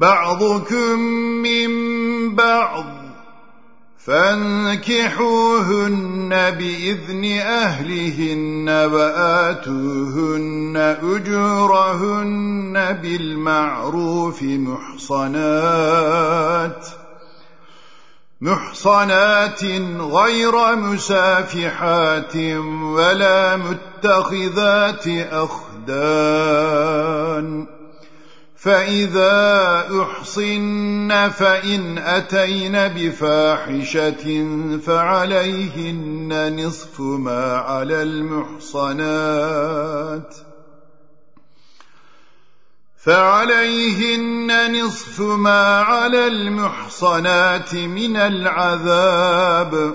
بعضكم من بعض فانكحوهن بإذن أهلهن وآتوهن أجورهن بالمعروف محصنات محصنات غير مسافحات ولا متخذات أخدان فإذا أحصن فإن أتين بفاحشة فعليهن نصف ما على المحصنات فعليهن نصف ما على المحصنات من العذاب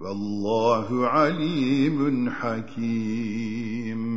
والله عليم حكيم.